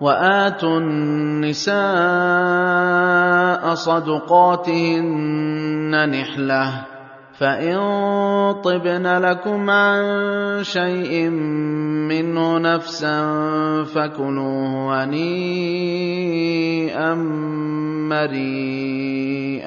وآتوا النساء صدقاتهن نحلة فإن طبن لكم عن شيء منه نفسا فكلوه هنيئا مريئا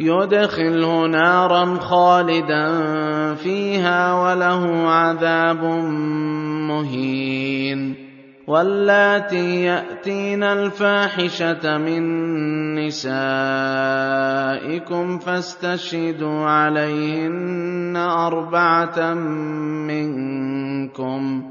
يدخله نارا خالدا فيها وله عذاب مهين واللاتي يأتين الفاحشة من نسائكم فاستشهدوا عليهن أربعة منكم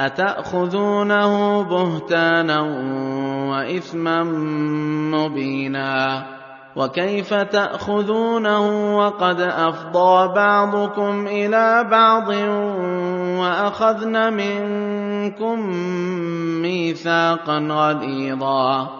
اتاخذونه بهتانا واثما مبينا وكيف تاخذونه وقد افضى بعضكم إلى بعض واخذن منكم ميثاقا غليظا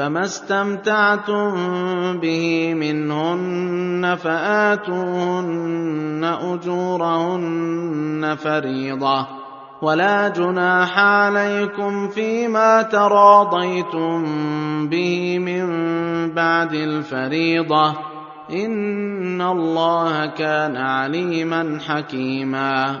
فما استمتعتم به منهن فآتوهن أجورهن فريضة ولا جناح عليكم فيما تراضيتم به من بعد الفريضة إن الله كان عليما حكيما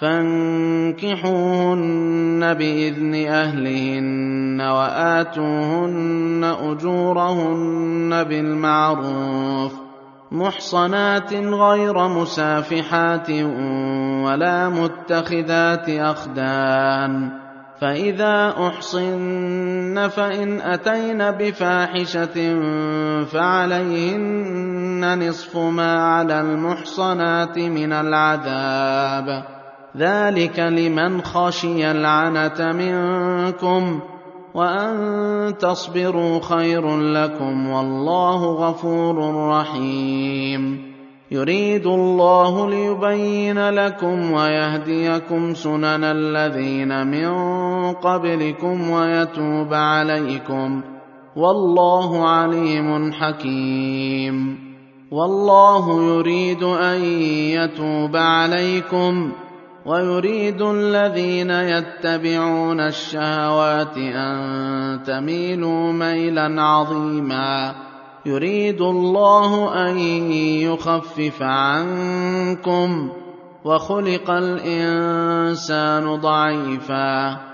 فانكحوهن بإذن أهلهن وآتوهن أجورهن بالمعروف محصنات غير مسافحات ولا متخذات أخدان فإذا أحصن فإن أتين بفاحشة فعليهن نصف ما على المحصنات من العذاب ذلك لمن خشي العنة منكم وأن تصبروا خير لكم والله غفور رحيم يريد الله ليبين لكم ويهديكم سنن الذين من قبلكم ويتوب عليكم والله عليم حكيم والله يريد ان يتوب عليكم ويريد الذين يتبعون الشهوات أن تميلوا ميلا عظيما. يريد الله أن يخفف عنكم وخلق الإنسان ضعيفا.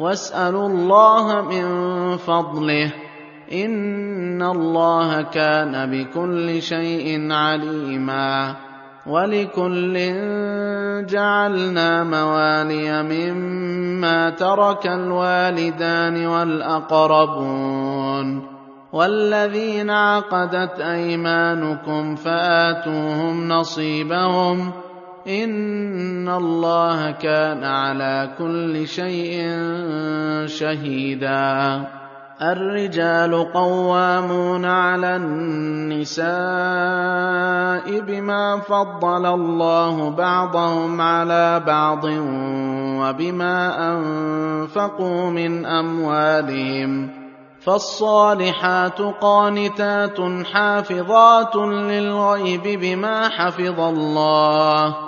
واسألوا الله من فضله. إن الله كان بكل شيء عليما. ولكل جعلنا موالي مما ترك الوالدان والأقربون. والذين عقدت أيمانكم فآتوهم نصيبهم. ان الله كان على كل شيء شهيدا. الرجال قوامون على النساء بما فضل الله بعضهم على بعض وبما انفقوا من اموالهم فالصالحات قانتات حافظات للغيب بما حفظ الله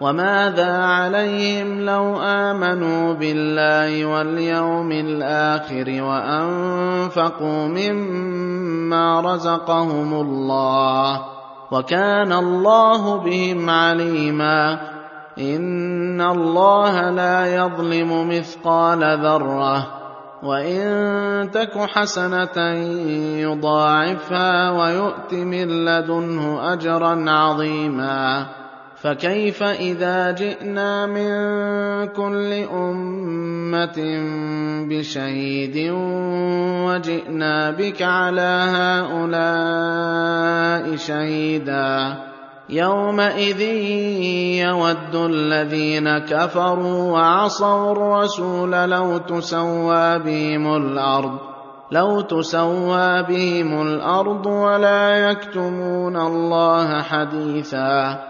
وماذا عليهم لو آمنوا بالله واليوم الآخر وأنفقوا مما رزقهم الله وكان الله بهم عليما إن الله لا يظلم مثقال ذرة وإن تك حسنة يضاعفها ويؤت من لدنه أجرا عظيما فكيف إذا جئنا من كل أمة بشهيد وجئنا بك على هؤلاء شهيدا يومئذ يود الذين كفروا وعصوا الرسول لو تسوى بهم الأرض لو تسوى بهم الأرض ولا يكتمون الله حديثا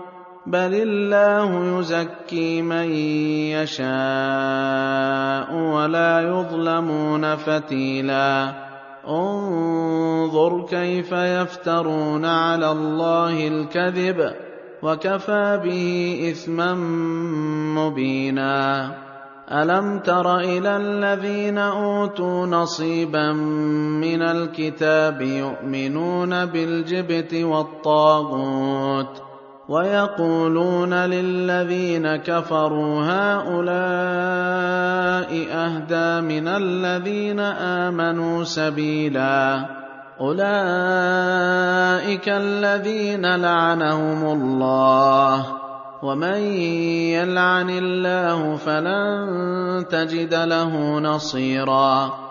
بل الله يزكي من يشاء ولا يظلمون فتيلا انظر كيف يفترون على الله الكذب وكفى به اثما مبينا الم تر إلى الذين اوتوا نصيبا من الكتاب يؤمنون بالجبت والطاغوت ويقولون للذين كفروا هؤلاء أهدى من الذين آمنوا سبيلا أولئك الذين لعنهم الله ومن يلعن الله فلن تجد له نصيرا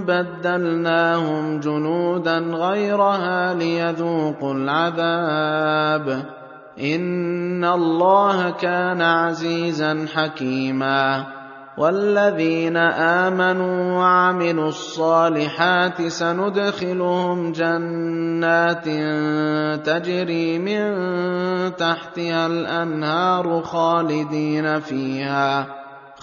بدلناهم جنودا غيرها ليذوقوا العذاب. إن الله كان عزيزا حكيما. والذين آمنوا وعملوا الصالحات سندخلهم جنات تجري من تحتها الأنهار خالدين فيها.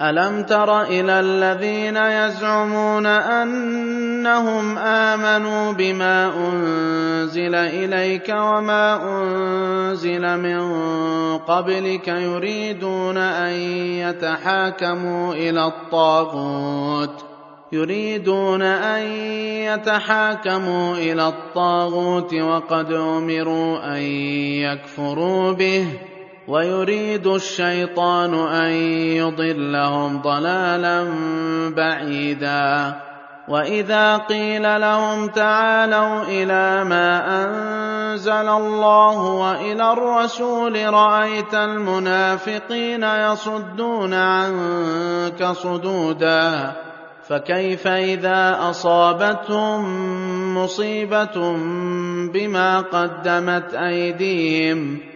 ألم تر إلى الذين يزعمون أنهم آمنوا بما أنزل إليك وما أنزل من قبلك يريدون أن يتحاكموا إلى الطاغوت يريدون أن يتحاكموا إلى الطاغوت وقد أمروا أن يكفروا به ويريد الشيطان أن يضلهم ضلالا بعيدا. وإذا قيل لهم تعالوا إلى ما أنزل الله وإلى الرسول رأيت المنافقين يصدون عنك صدودا. فكيف إذا أصابتهم مصيبة بما قدمت أيديهم؟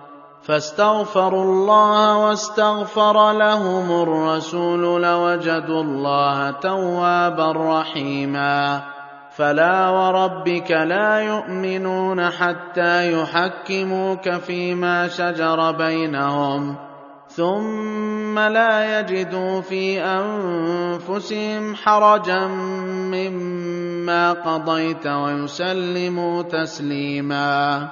فاستغفروا الله واستغفر لهم الرسول لوجدوا الله توابا رحيما. فلا وربك لا يؤمنون حتى يحكموك فيما شجر بينهم. ثم لا يجدوا في أنفسهم حرجا مما قضيت ويسلموا تسليما.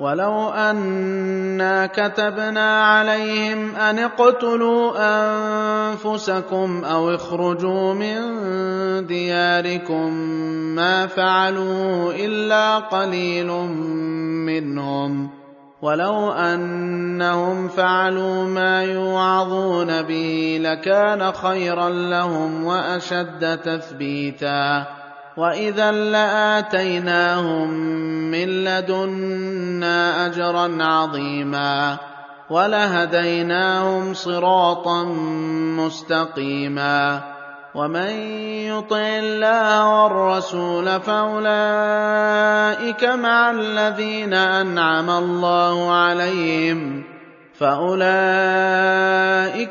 ولو أنا كتبنا عليهم أن اقتلوا أنفسكم أو اخرجوا من دياركم ما فعلوه إلا قليل منهم. ولو أنهم فعلوا ما يوعظون به لكان خيرا لهم وأشد تثبيتا. واذا لاتيناهم من لدنا اجرا عظيما ولهديناهم صراطا مستقيما ومن يطع الله والرسول فاولئك مع الذين انعم الله عليهم فاولئك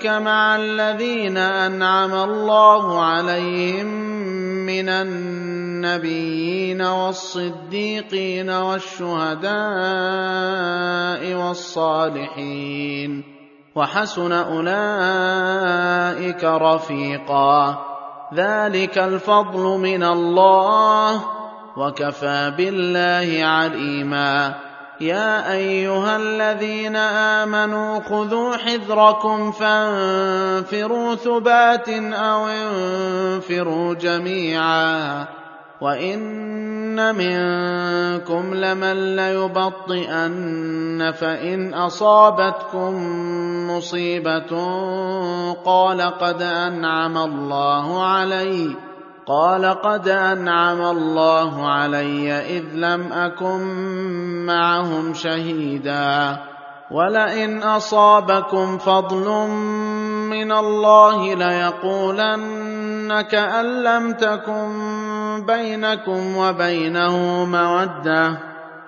مع الذين انعم الله عليهم من النبيين والصديقين والشهداء والصالحين وحسن أولئك رفيقا. ذلك الفضل من الله وكفى بالله عليما. يا أيها الذين آمنوا خذوا حذركم فانفروا ثبات أو انفروا جميعا وإن منكم لمن ليبطئن فإن أصابتكم مصيبة قال قد أنعم الله عليّ قال قد أنعم الله علي إذ لم أكن معهم شهيدا ولئن أصابكم فضل من الله ليقولن كان لم تكن بينكم وبينه مودة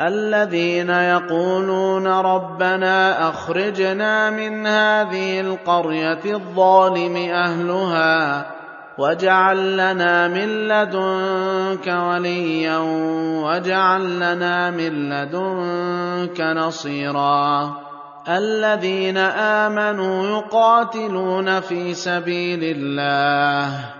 الذين يقولون ربنا أخرجنا من هذه القرية الظالم أهلها واجعل لنا من لدنك وليا واجعل لنا من لدنك نصيرا الذين آمنوا يقاتلون في سبيل الله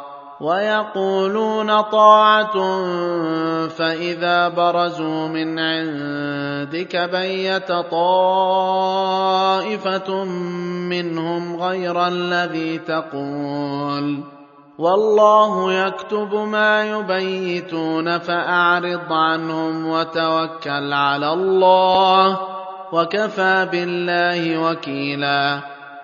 ويقولون طاعة فإذا برزوا من عندك بيت طائفة منهم غير الذي تقول والله يكتب ما يبيتون فأعرض عنهم وتوكل على الله وكفى بالله وكيلا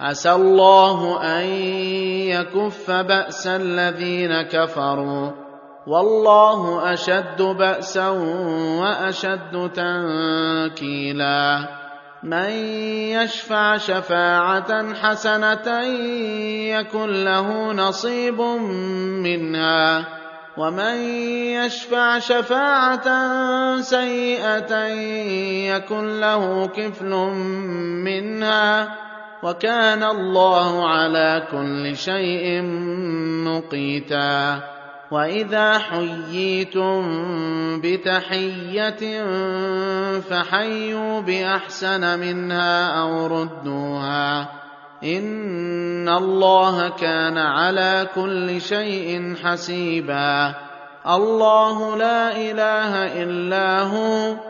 عسى الله أن يكف بأس الذين كفروا. والله أشد بأسا وأشد تنكيلا. من يشفع شفاعة حسنة يكن له نصيب منها. ومن يشفع شفاعة سيئة يكن له كفل منها. وكان الله على كل شيء مقيتا. وإذا حييتم بتحية فحيوا بأحسن منها أو ردوها. إن الله كان على كل شيء حسيبا. الله لا إله إلا هو.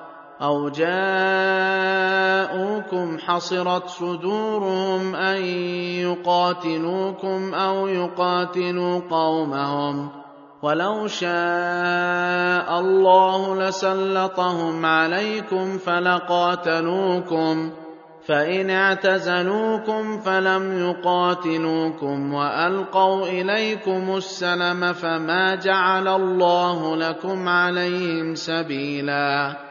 أو جاءوكم حصرت صدورهم أن يقاتلوكم أو يقاتلوا قومهم ولو شاء الله لسلطهم عليكم فلقاتلوكم فإن اعتزلوكم فلم يقاتلوكم وألقوا إليكم السلم فما جعل الله لكم عليهم سبيلاً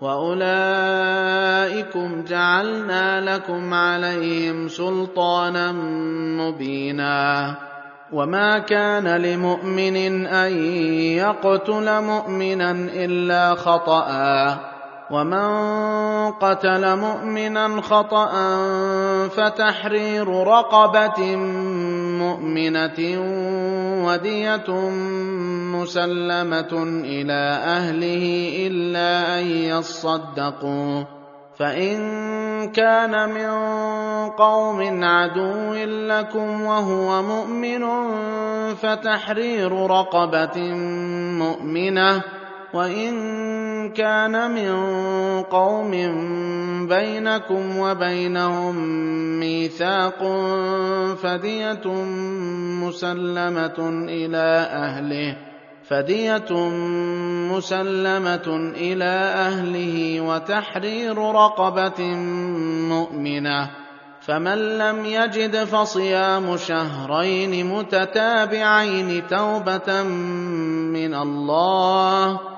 واولئكم جعلنا لكم عليهم سلطانا مبينا وما كان لمؤمن ان يقتل مؤمنا الا خطأ ومن قتل مؤمنا خطأ فتحرير رقبة مؤمنة ودية مسلمة إلى أهله إلا أن يصدقوا فإن كان من قوم عدو لكم وهو مؤمن فتحرير رقبة مؤمنة وإن كان من قوم بينكم وبينهم ميثاق فدية مسلمة إلى أهله فدية مسلمة إلى أهله وتحرير رقبة مؤمنة فمن لم يجد فصيام شهرين متتابعين توبه من الله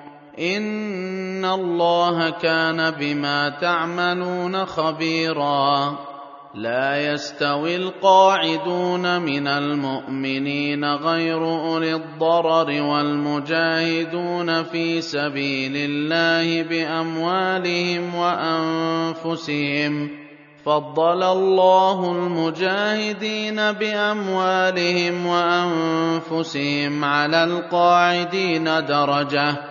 ان الله كان بما تعملون خبيرا. لا يستوي القاعدون من المؤمنين غير اولي الضرر والمجاهدون في سبيل الله باموالهم وانفسهم. فضل الله المجاهدين باموالهم وانفسهم على القاعدين درجه.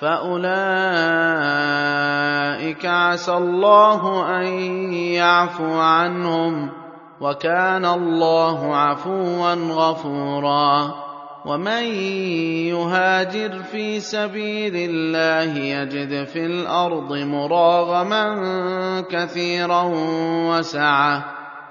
فاولئك عسى الله ان يعفو عنهم وكان الله عفوا غفورا ومن يهاجر في سبيل الله يجد في الأرض مراغما كثيرا وسعه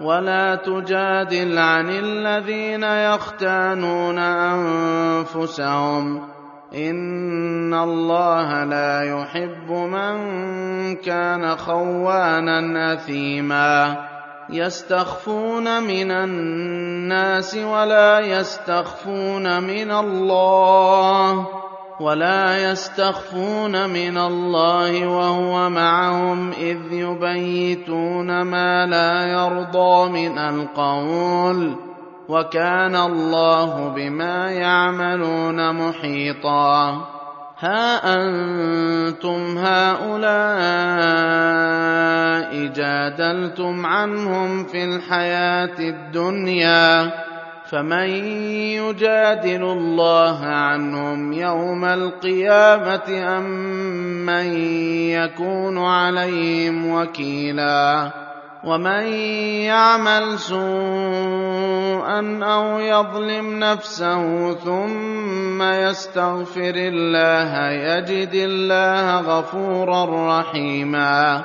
ولا تجادل عن الذين يختانون أنفسهم. إن الله لا يحب من كان خوانا أثيما. يستخفون من الناس ولا يستخفون من الله. ولا يستخفون من الله وهو معهم اذ يبيتون ما لا يرضى من القول وكان الله بما يعملون محيطا ها أنتم هؤلاء جادلتم عنهم في الحياة الدنيا فمن يجادل الله عنهم يوم القيامة أم من يكون عليهم وكيلا ومن يعمل سوءا أو يظلم نفسه ثم يستغفر الله يجد الله غفورا رحيما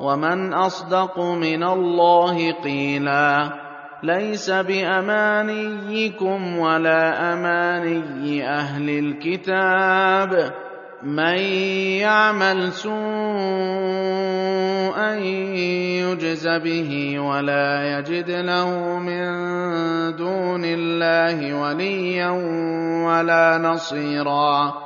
ومن أصدق من الله قيلا ليس بأمانيكم ولا أماني أهل الكتاب من يعمل سوءا يجز به ولا يجد له من دون الله وليا ولا نصيرا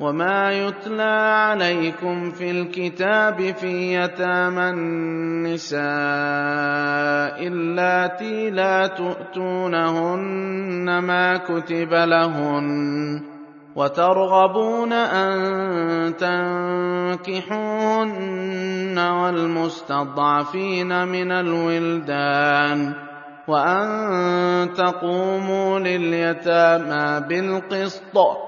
وما يتلى عليكم في الكتاب في يتامى النساء اللاتي لا تؤتونهن ما كتب لهن وترغبون ان تنكحوهن والمستضعفين من الولدان وان تقوموا لليتامى بالقسط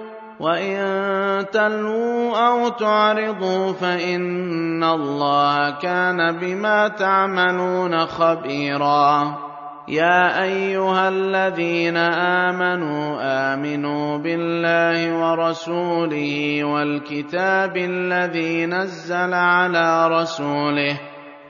وان تلووا أو تعرضوا فان الله كان بما تعملون خبيرا يا ايها الذين امنوا امنوا بالله ورسوله والكتاب الذي نزل على رسوله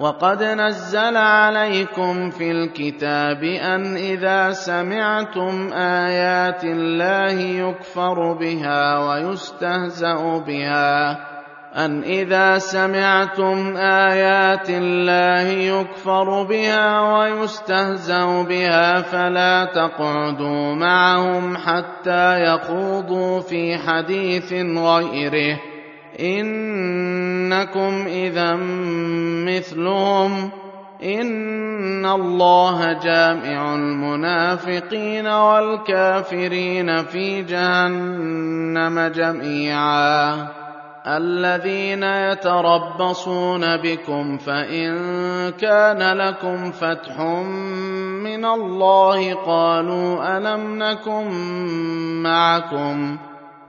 وقد نزل عليكم في الكتاب أن إذا سمعتم آيات الله يكفر بها ويستهزأ بها. أن إذا سمعتم آيات الله يكفر بها ويستهزأ بها فلا تقعدوا معهم حتى يخوضوا في حديث غيره. إنكم إذا مثلهم إن الله جامع المنافقين والكافرين في جهنم جميعا. الذين يتربصون بكم فإن كان لكم فتح من الله قالوا ألم نكن معكم؟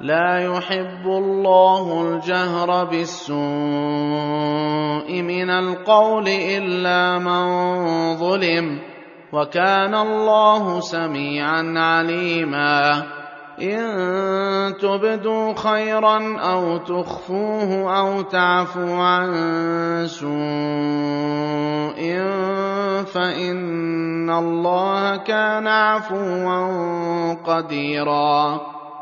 لا يحب الله الجهر بالسوء من القول إلا من ظلم وكان الله سميعا عليما. إن تبدوا خيرا أو تخفوه أو تعفوا عن سوء فإن الله كان عفوا قديرا.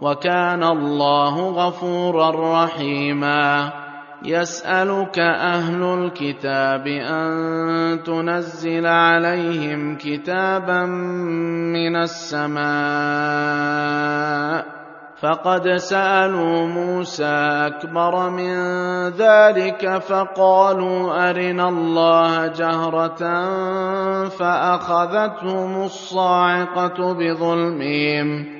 وكان الله غفورا رحيما. يسألك أهل الكتاب أن تنزل عليهم كتابا من السماء. فقد سألوا موسى أكبر من ذلك فقالوا أرنا الله جهرة فأخذتهم الصاعقة بظلمهم.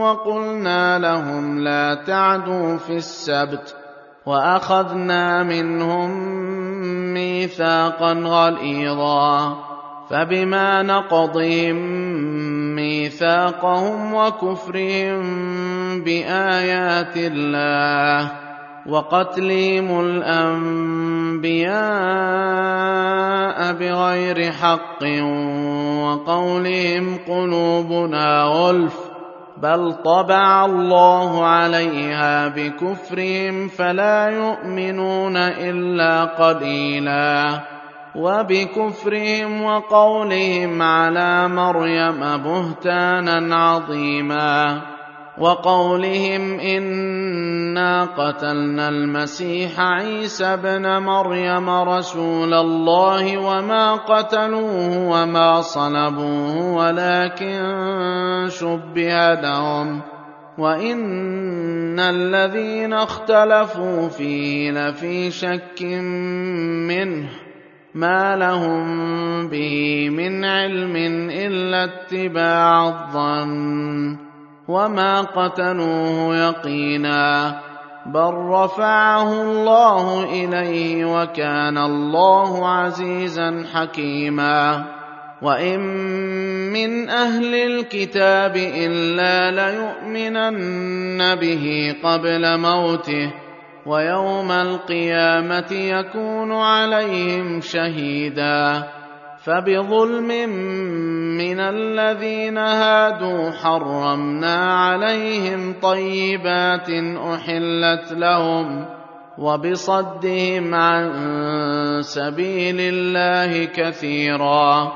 وقلنا لهم لا تعدوا في السبت وأخذنا منهم ميثاقا غليظا فبما نقضهم ميثاقهم وكفرهم بآيات الله وقتلهم الأنبياء بغير حق وقولهم قلوبنا غلف بل طبع الله عليها بكفرهم فلا يؤمنون الا قليلا وبكفرهم وقولهم على مريم بهتانا عظيما وقولهم انا قتلنا المسيح عيسى ابن مريم رسول الله وما قتلوه وما صلبوه ولكن شبه لهم وان الذين اختلفوا فيه لفي شك منه ما لهم به من علم الا اتباع الظن وما قتلوه يقينا بل رفعه الله اليه وكان الله عزيزا حكيما وان من أهل الكتاب الا ليؤمنن به قبل موته ويوم القيامه يكون عليهم شهيدا فبظلم من الذين هادوا حرمنا عليهم طيبات أحلت لهم وبصدهم عن سبيل الله كثيرا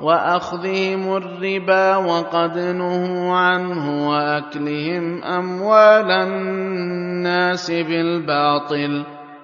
وأخذهم الربا وقد نهوا عنه وأكلهم أموال الناس بالباطل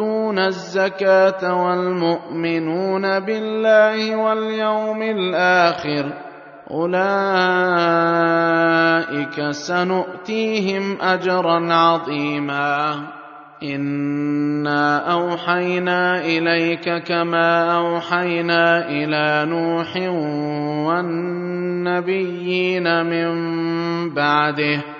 والمؤتون الزكاة والمؤمنون بالله واليوم الآخر أولئك سنؤتيهم أجرا عظيما. إنا أوحينا إليك كما أوحينا إلى نوح والنبيين من بعده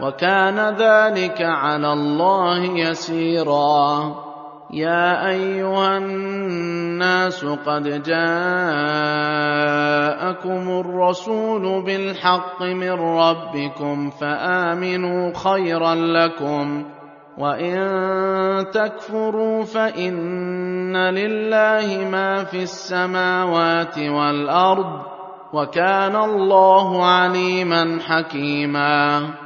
وكان ذلك على الله يسيرا. يا أيها الناس قد جاءكم الرسول بالحق من ربكم فآمنوا خيرا لكم وإن تكفروا فإن لله ما في السماوات والأرض وكان الله عليما حكيما.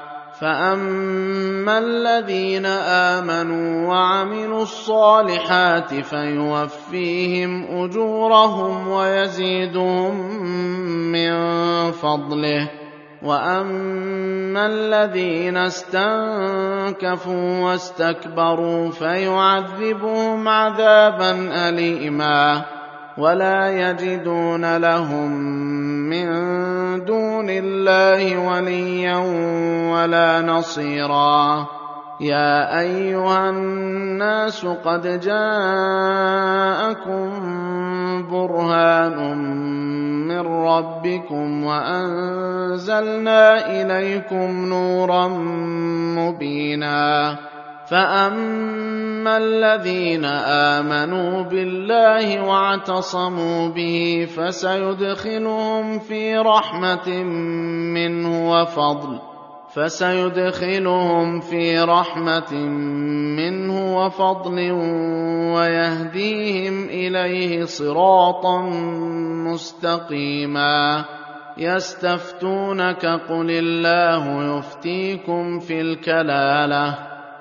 فاما الذين امنوا وعملوا الصالحات فيوفيهم اجورهم ويزيدهم من فضله واما الذين استنكفوا واستكبروا فيعذبهم عذابا اليما ولا يجدون لهم دون الله وليا ولا نصيرا. يا أيها الناس قد جاءكم برهان من ربكم وأنزلنا إليكم نورا مبينا. فاما الذين امنوا بالله واعتصموا به فسيدخلهم في رحمه منه وفضل فسيدخلهم في رحمه منه وفضل ويهديهم اليه صراطا مستقيما يستفتونك قل الله يفتيكم في الكلاله